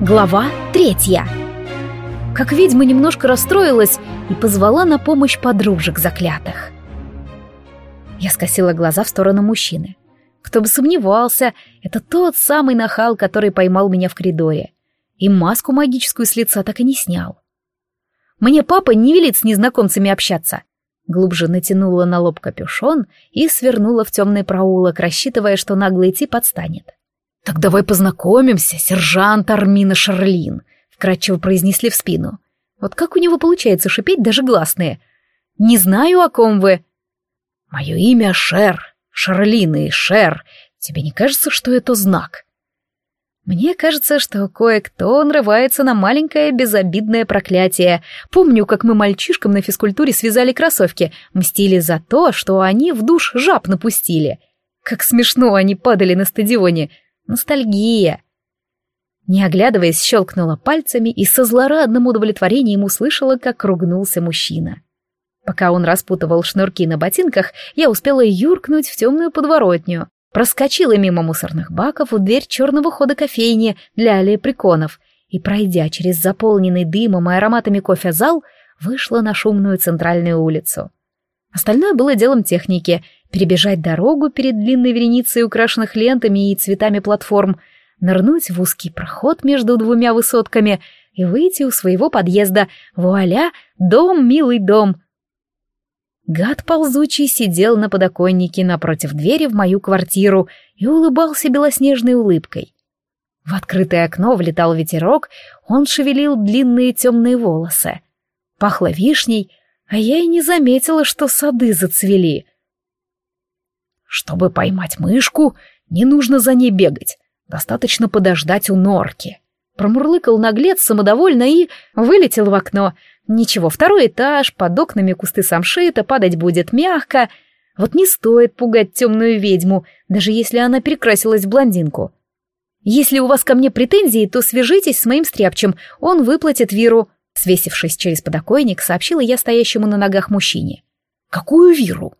Глава 3 Как ведьма немножко расстроилась и позвала на помощь подружек заклятых. Я скосила глаза в сторону мужчины. Кто бы сомневался, это тот самый нахал, который поймал меня в коридоре. И маску магическую с лица так и не снял. Мне папа не велит с незнакомцами общаться. Глубже натянула на лоб капюшон и свернула в темный проулок, рассчитывая, что наглый тип подстанет. «Так давай познакомимся, сержант Армина Шарлин», — вкратчиво произнесли в спину. «Вот как у него получается шипеть даже гласные? Не знаю, о ком вы». «Мое имя Шер, Шарлин и Шер. Тебе не кажется, что это знак?» Мне кажется, что кое-кто нарывается на маленькое безобидное проклятие. Помню, как мы мальчишкам на физкультуре связали кроссовки, мстили за то, что они в душ жаб напустили. Как смешно они падали на стадионе. Ностальгия. Не оглядываясь, щелкнула пальцами и со злорадным удовлетворением услышала, как ругнулся мужчина. Пока он распутывал шнурки на ботинках, я успела юркнуть в темную подворотню. Проскочила мимо мусорных баков у дверь черного хода кофейни для алиеприконов и, пройдя через заполненный дымом и ароматами кофе зал, вышла на шумную центральную улицу. Остальное было делом техники — перебежать дорогу перед длинной вереницей украшенных лентами и цветами платформ, нырнуть в узкий проход между двумя высотками и выйти у своего подъезда. Вуаля! Дом, милый дом! Гад ползучий сидел на подоконнике напротив двери в мою квартиру и улыбался белоснежной улыбкой. В открытое окно влетал ветерок, он шевелил длинные темные волосы. Пахло вишней, а я и не заметила, что сады зацвели — чтобы поймать мышку, не нужно за ней бегать. Достаточно подождать у норки. Промурлыкал наглец самодовольно и вылетел в окно. Ничего, второй этаж, под окнами кусты самшита, падать будет мягко. Вот не стоит пугать темную ведьму, даже если она перекрасилась в блондинку. Если у вас ко мне претензии, то свяжитесь с моим стряпчем, он выплатит Виру. Свесившись через подоконник, сообщила я стоящему на ногах мужчине. Какую Виру?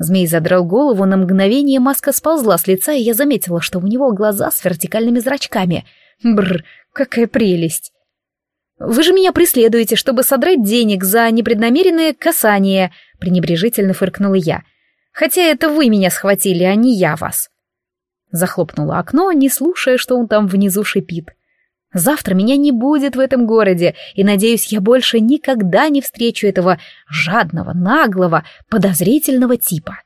Змей задрал голову, на мгновение маска сползла с лица, и я заметила, что у него глаза с вертикальными зрачками. Бр, какая прелесть! «Вы же меня преследуете, чтобы содрать денег за непреднамеренное касание», — пренебрежительно фыркнула я. «Хотя это вы меня схватили, а не я вас». Захлопнула окно, не слушая, что он там внизу шипит. Завтра меня не будет в этом городе, и, надеюсь, я больше никогда не встречу этого жадного, наглого, подозрительного типа.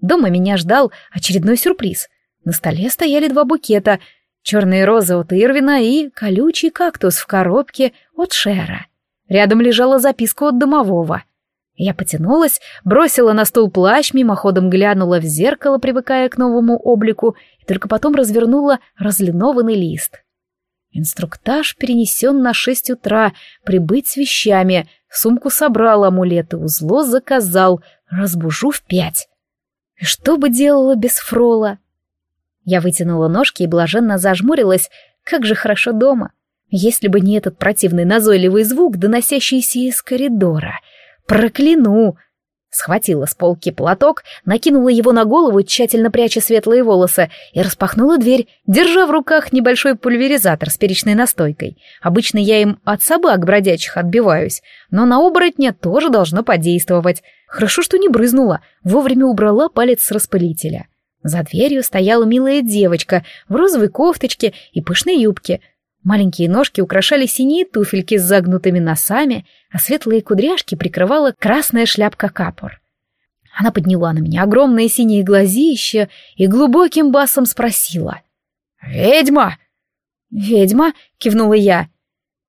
Дома меня ждал очередной сюрприз. На столе стояли два букета — черные розы от Ирвина и колючий кактус в коробке от Шера. Рядом лежала записка от домового. Я потянулась, бросила на стул плащ, мимоходом глянула в зеркало, привыкая к новому облику, и только потом развернула разлинованный лист. Инструктаж перенесен на шесть утра, прибыть с вещами, сумку собрал, амулеты узло заказал, разбужу в пять. И что бы делала без Фрола? Я вытянула ножки и блаженно зажмурилась, как же хорошо дома. Если бы не этот противный назойливый звук, доносящийся из коридора. Прокляну! Схватила с полки платок, накинула его на голову, тщательно пряча светлые волосы, и распахнула дверь, держа в руках небольшой пульверизатор с перечной настойкой. Обычно я им от собак бродячих отбиваюсь, но на оборотня тоже должно подействовать. Хорошо, что не брызнула, вовремя убрала палец с распылителя. За дверью стояла милая девочка в розовой кофточке и пышной юбке — Маленькие ножки украшали синие туфельки с загнутыми носами, а светлые кудряшки прикрывала красная шляпка капор. Она подняла на меня огромные синие глазища и глубоким басом спросила. «Ведьма!» «Ведьма!» — кивнула я.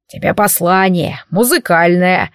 «Тебе послание, музыкальное!»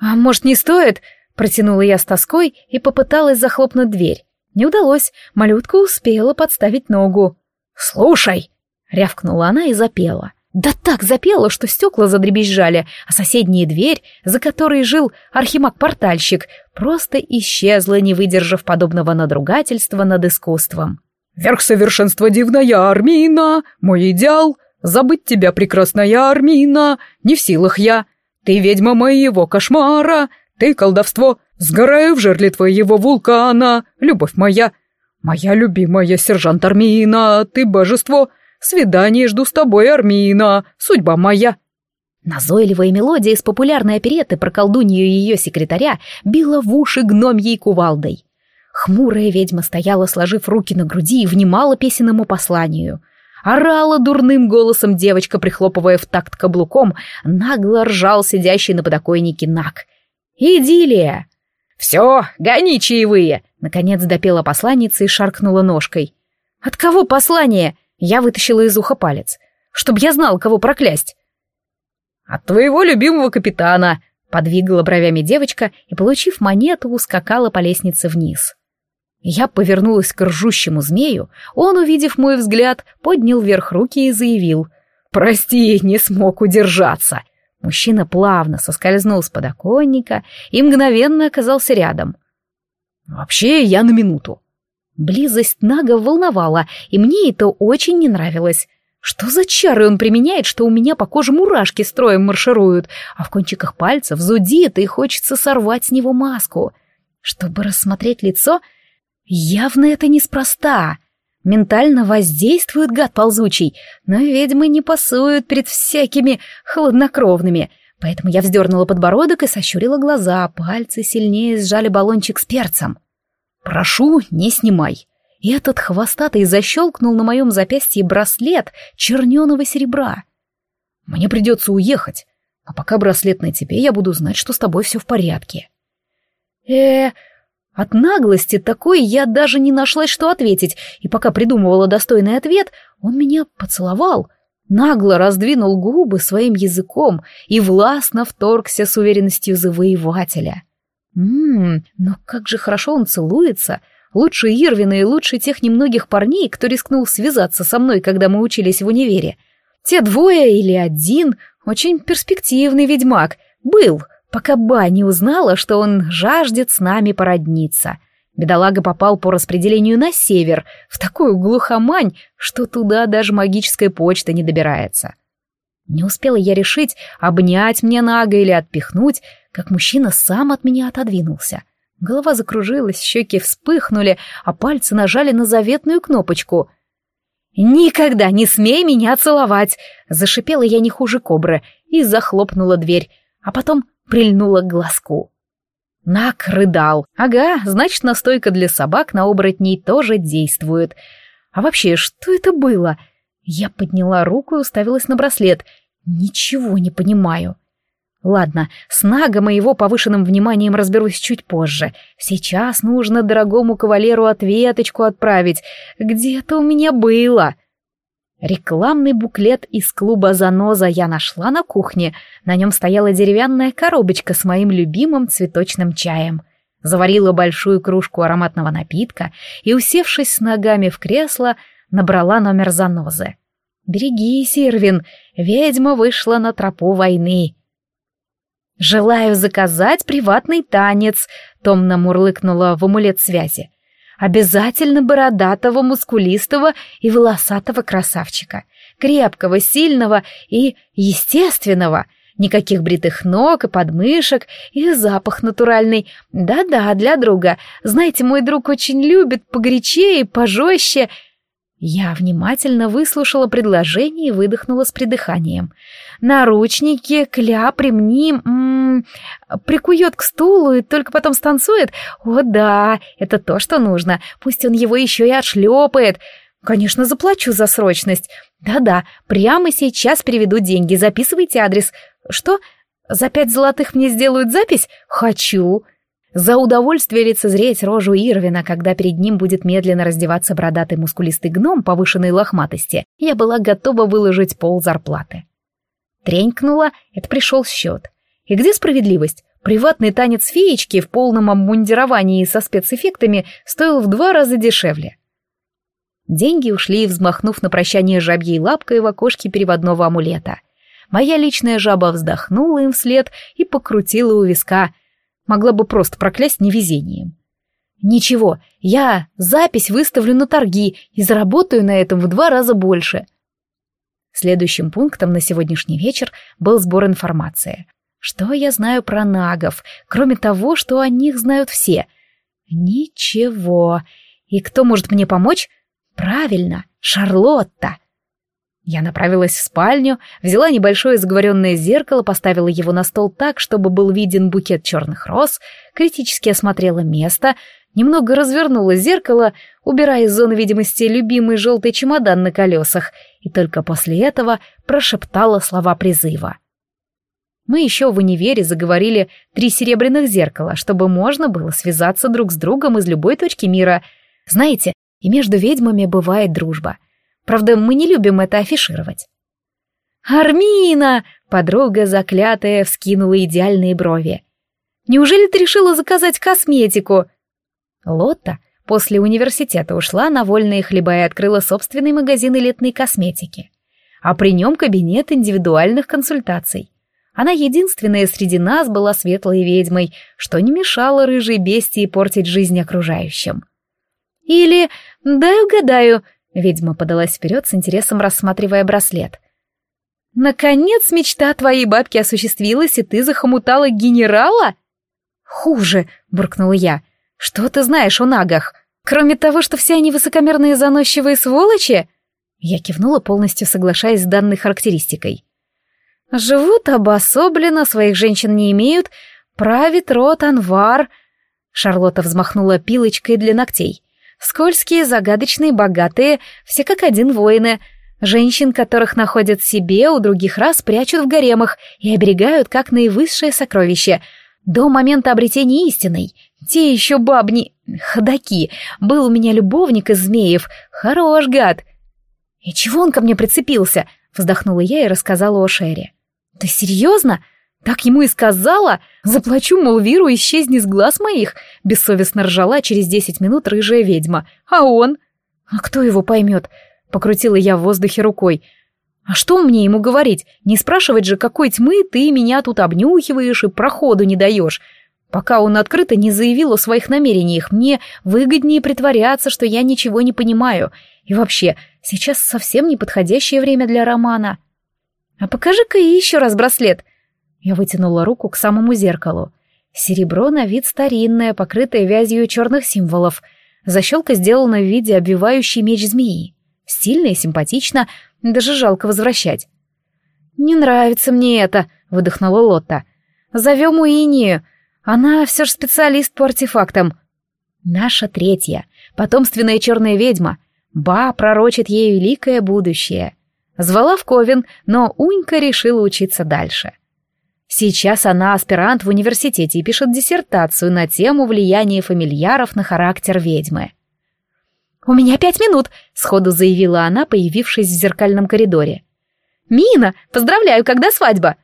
«А может, не стоит?» — протянула я с тоской и попыталась захлопнуть дверь. Не удалось, малютка успела подставить ногу. «Слушай!» Рявкнула она и запела. Да так запела, что стекла задребезжали, а соседняя дверь, за которой жил архимаг-портальщик, просто исчезла, не выдержав подобного надругательства над искусством. «Верх совершенства дивная Армина, мой идеал, забыть тебя, прекрасная Армина, не в силах я, ты ведьма моего кошмара, ты колдовство, сгораю в жерле твоего вулкана, любовь моя, моя любимая сержант Армина, ты божество, Свидание жду с тобой, Армина. Судьба моя». Назойливая мелодия из популярной опереты про колдунью и ее секретаря била в уши гномьей кувалдой. Хмурая ведьма стояла, сложив руки на груди и внимала песенному посланию. Орала дурным голосом девочка, прихлопывая в такт каблуком, нагло ржал сидящий на подоконнике Нак. «Идиллия!» «Все, гони чаевые!» — наконец допела посланница и шаркнула ножкой. «От кого послание?» Я вытащила из уха палец. чтобы я знал, кого проклясть!» «От твоего любимого капитана!» Подвигала бровями девочка и, получив монету, ускакала по лестнице вниз. Я повернулась к ржущему змею, он, увидев мой взгляд, поднял вверх руки и заявил. «Прости, не смог удержаться!» Мужчина плавно соскользнул с подоконника и мгновенно оказался рядом. «Вообще, я на минуту. Близость Нага волновала, и мне это очень не нравилось. Что за чары он применяет, что у меня по коже мурашки строем маршируют, а в кончиках пальцев зудит и хочется сорвать с него маску. Чтобы рассмотреть лицо, явно это неспроста. Ментально воздействует гад ползучий, но ведьмы не пасуют перед всякими хладнокровными — Поэтому я вздернула подбородок и сощурила глаза, пальцы сильнее сжали баллончик с перцем. «Прошу, не снимай!» И этот хвостатый защелкнул на моем запястье браслет черненого серебра. «Мне придется уехать, а пока браслет на тебе, я буду знать, что с тобой все в порядке». «Э-э...» От наглости такой я даже не нашлась, что ответить, и пока придумывала достойный ответ, он меня поцеловал, нагло раздвинул губы своим языком и властно вторгся с уверенностью завоевателя. Ммм, но как же хорошо он целуется. Лучше Ирвина и лучше тех немногих парней, кто рискнул связаться со мной, когда мы учились в универе. Те двое или один, очень перспективный ведьмак, был, пока Ба не узнала, что он жаждет с нами породниться. Бедолага попал по распределению на север, в такую глухомань, что туда даже магическая почта не добирается. Не успела я решить, обнять мне Нага или отпихнуть, как мужчина сам от меня отодвинулся. Голова закружилась, щеки вспыхнули, а пальцы нажали на заветную кнопочку. «Никогда не смей меня целовать!» — зашипела я не хуже кобры и захлопнула дверь, а потом прильнула к глазку. Нак рыдал. Ага, значит, настойка для собак на оборотней тоже действует. А вообще, что это было? Я подняла руку и уставилась на браслет. Ничего не понимаю. Ладно, с Нага моего повышенным вниманием разберусь чуть позже. Сейчас нужно дорогому кавалеру ответочку отправить. Где это у меня было? Рекламный буклет из клуба «Заноза» я нашла на кухне. На нем стояла деревянная коробочка с моим любимым цветочным чаем. Заварила большую кружку ароматного напитка и, усевшись с ногами в кресло, набрала номер «Занозы». «Берегись, Ирвин, ведьма вышла на тропу войны». «Желаю заказать приватный танец», — томно мурлыкнула в амулет связи. «Обязательно бородатого, мускулистого и волосатого красавчика. Крепкого, сильного и естественного. Никаких бритых ног и подмышек, и запах натуральный. Да-да, для друга. Знаете, мой друг очень любит погорячее и пожестче». Я внимательно выслушала предложение и выдохнула с придыханием. Наручники, кляп, ремни... М -м, прикует к стулу и только потом станцует? О да, это то, что нужно. Пусть он его еще и отшлепает. Конечно, заплачу за срочность. Да-да, прямо сейчас переведу деньги, записывайте адрес. Что? За пять золотых мне сделают запись? Хочу. За удовольствие лицезреть рожу Ирвина, когда перед ним будет медленно раздеваться бородатый мускулистый гном повышенной лохматости, я была готова выложить пол зарплаты. Тренькнула, это пришел счет. И где справедливость? Приватный танец феечки в полном обмундировании со спецэффектами стоил в два раза дешевле. Деньги ушли, взмахнув на прощание жабьей лапкой в окошке переводного амулета. Моя личная жаба вздохнула им вслед и покрутила у виска — могла бы просто проклясть невезением. Ничего, я запись выставлю на торги и заработаю на этом в два раза больше. Следующим пунктом на сегодняшний вечер был сбор информации. Что я знаю про нагов, кроме того, что о них знают все? Ничего. И кто может мне помочь? Правильно, Шарлотта. Я направилась в спальню, взяла небольшое заговоренное зеркало, поставила его на стол так, чтобы был виден букет черных роз, критически осмотрела место, немного развернула зеркало, убирая из зоны видимости любимый желтый чемодан на колесах, и только после этого прошептала слова призыва. Мы еще в универе заговорили три серебряных зеркала, чтобы можно было связаться друг с другом из любой точки мира. Знаете, и между ведьмами бывает дружба. Правда, мы не любим это афишировать. «Армина!» — подруга заклятая вскинула идеальные брови. «Неужели ты решила заказать косметику?» Лотта после университета ушла на вольные хлеба и открыла собственный магазин элитной косметики. А при нем кабинет индивидуальных консультаций. Она единственная среди нас была светлой ведьмой, что не мешало рыжей бестии портить жизнь окружающим. Или, дай угадаю, Ведьма подалась вперед с интересом, рассматривая браслет. «Наконец мечта твоей бабки осуществилась, и ты захомутала генерала?» «Хуже», — буркнула я. «Что ты знаешь о нагах? Кроме того, что все они высокомерные заносчивые сволочи?» Я кивнула, полностью соглашаясь с данной характеристикой. «Живут обособленно, своих женщин не имеют, правит род Анвар...» Шарлотта взмахнула пилочкой для ногтей — Скользкие, загадочные, богатые, все как один воины. Женщин, которых находят себе, у других раз прячут в гаремах и оберегают как наивысшее сокровище. До момента обретения истинной. Те еще бабни... ходаки. Был у меня любовник из змеев. Хорош гад. И чего он ко мне прицепился? Вздохнула я и рассказала о Шере. «Да серьезно?» Так ему и сказала! Заплачу, мол, Виру, исчезни с глаз моих!» Бессовестно ржала через десять минут рыжая ведьма. «А он?» «А кто его поймет?» Покрутила я в воздухе рукой. «А что мне ему говорить? Не спрашивать же, какой тьмы ты меня тут обнюхиваешь и проходу не даешь. Пока он открыто не заявил о своих намерениях, мне выгоднее притворяться, что я ничего не понимаю. И вообще, сейчас совсем неподходящее время для романа». «А покажи-ка еще раз браслет», я вытянула руку к самому зеркалу. Серебро на вид старинное, покрытое вязью черных символов. Защелка сделана в виде обвивающей меч змеи. Стильно и симпатично, даже жалко возвращать. «Не нравится мне это», — выдохнула Лотта. «Зовем Уинию. Она все же специалист по артефактам». «Наша третья, потомственная черная ведьма. Ба пророчит ей великое будущее». Звала в Ковен, но Унька решила учиться дальше. Сейчас она аспирант в университете и пишет диссертацию на тему влияния фамильяров на характер ведьмы. «У меня пять минут», — сходу заявила она, появившись в зеркальном коридоре. «Мина, поздравляю, когда свадьба?»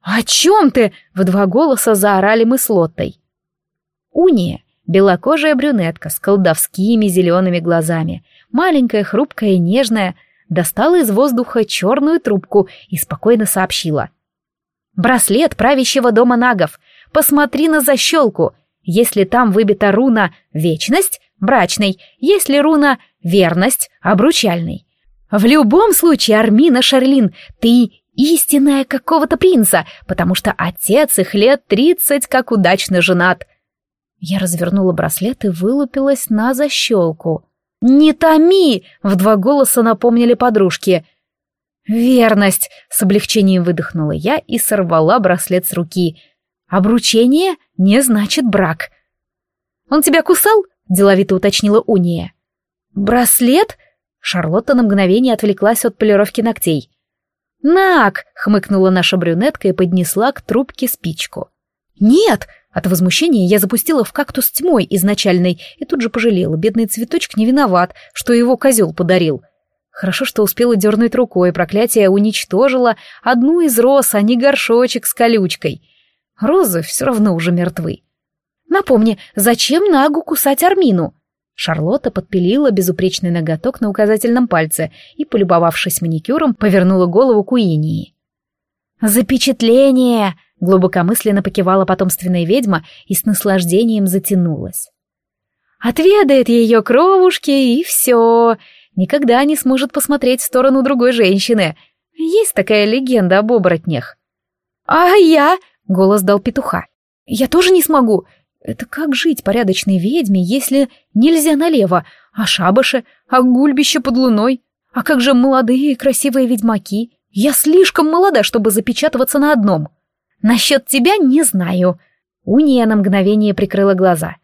«О чем ты?» — в два голоса заорали мы с Лоттой. Уния, белокожая брюнетка с колдовскими зелеными глазами, маленькая, хрупкая и нежная, достала из воздуха черную трубку и спокойно сообщила — Браслет правящего дома нагов. Посмотри на защелку. Если там выбита руна «Вечность» — брачный, если руна «Верность» — обручальный. В любом случае, Армина Шарлин, ты истинная какого-то принца, потому что отец их лет тридцать как удачно женат. Я развернула браслет и вылупилась на защелку. «Не томи!» — в два голоса напомнили подружки — «Верность!» — с облегчением выдохнула я и сорвала браслет с руки. «Обручение не значит брак». «Он тебя кусал?» — деловито уточнила Уния. «Браслет?» — Шарлотта на мгновение отвлеклась от полировки ногтей. «Нак!» — хмыкнула наша брюнетка и поднесла к трубке спичку. «Нет!» — от возмущения я запустила в кактус тьмой изначальной и тут же пожалела. Бедный цветочек не виноват, что его козел подарил. Хорошо, что успела дернуть рукой, проклятие уничтожило одну из роз, а не горшочек с колючкой. Розы все равно уже мертвы. Напомни, зачем Нагу кусать Армину? Шарлотта подпилила безупречный ноготок на указательном пальце и, полюбовавшись маникюром, повернула голову к Уинии. «Запечатление!» — глубокомысленно покивала потомственная ведьма и с наслаждением затянулась. «Отведает ее кровушки, и все!» никогда не сможет посмотреть в сторону другой женщины. Есть такая легенда об оборотнях. А я... Голос дал петуха. Я тоже не смогу. Это как жить порядочной ведьме, если нельзя налево, а шабаши, а гульбище под луной? А как же молодые и красивые ведьмаки? Я слишком молода, чтобы запечатываться на одном. Насчет тебя не знаю. Уния на мгновение прикрыла глаза.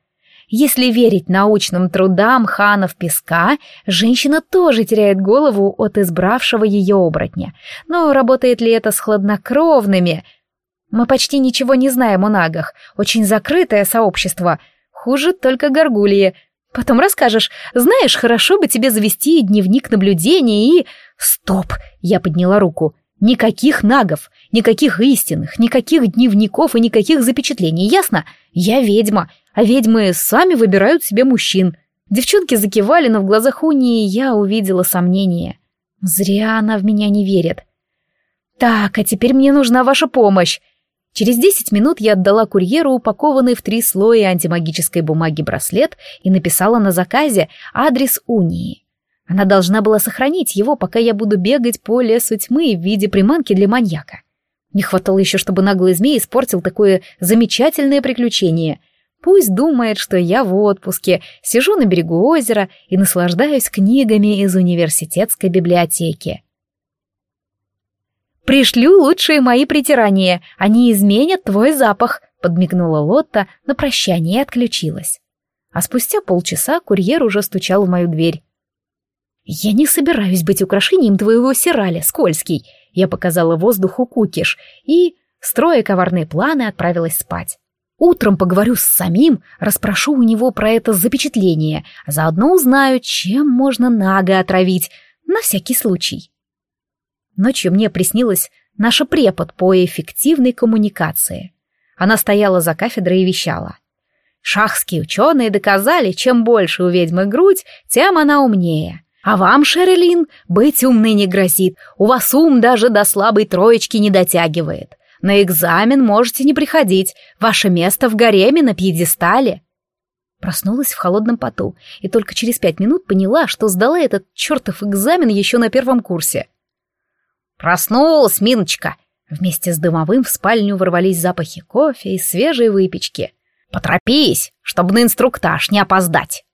Если верить научным трудам ханов песка, женщина тоже теряет голову от избравшего ее оборотня. Но работает ли это с хладнокровными? Мы почти ничего не знаем о нагах. Очень закрытое сообщество. Хуже только горгульи. Потом расскажешь. Знаешь, хорошо бы тебе завести дневник наблюдения и... Стоп! Я подняла руку. Никаких нагов, никаких истинных, никаких дневников и никаких запечатлений, ясно? Я ведьма, а ведьмы сами выбирают себе мужчин. Девчонки закивали, но в глазах Унии я увидела сомнение. Зря она в меня не верит. Так, а теперь мне нужна ваша помощь. Через 10 минут я отдала курьеру упакованный в три слоя антимагической бумаги браслет и написала на заказе адрес Унии. Она должна была сохранить его, пока я буду бегать по лесу тьмы в виде приманки для маньяка. Не хватало еще, чтобы наглый змей испортил такое замечательное приключение. Пусть думает, что я в отпуске, сижу на берегу озера и наслаждаюсь книгами из университетской библиотеки. «Пришлю лучшие мои притирания, они изменят твой запах», — подмигнула Лотта на прощание и отключилась. А спустя полчаса курьер уже стучал в мою дверь. «Я не собираюсь быть украшением твоего сираля, скользкий!» Я показала воздуху кукиш и, строя коварные планы, отправилась спать. Утром поговорю с самим, расспрошу у него про это запечатление, а заодно узнаю, чем можно Нага отравить, на всякий случай. Ночью мне приснилась наша препод по эффективной коммуникации. Она стояла за кафедрой и вещала. Шахские ученые доказали, чем больше у ведьмы грудь, тем она умнее. А вам, Шерлин, быть умной не грозит. У вас ум даже до слабой троечки не дотягивает. На экзамен можете не приходить. Ваше место в гареме на пьедестале. Проснулась в холодном поту и только через пять минут поняла, что сдала этот чертов экзамен еще на первом курсе. «Проснулась, Миночка!» Вместе с дымовым в спальню ворвались запахи кофе и свежей выпечки. «Поторопись, чтобы на инструктаж не опоздать!»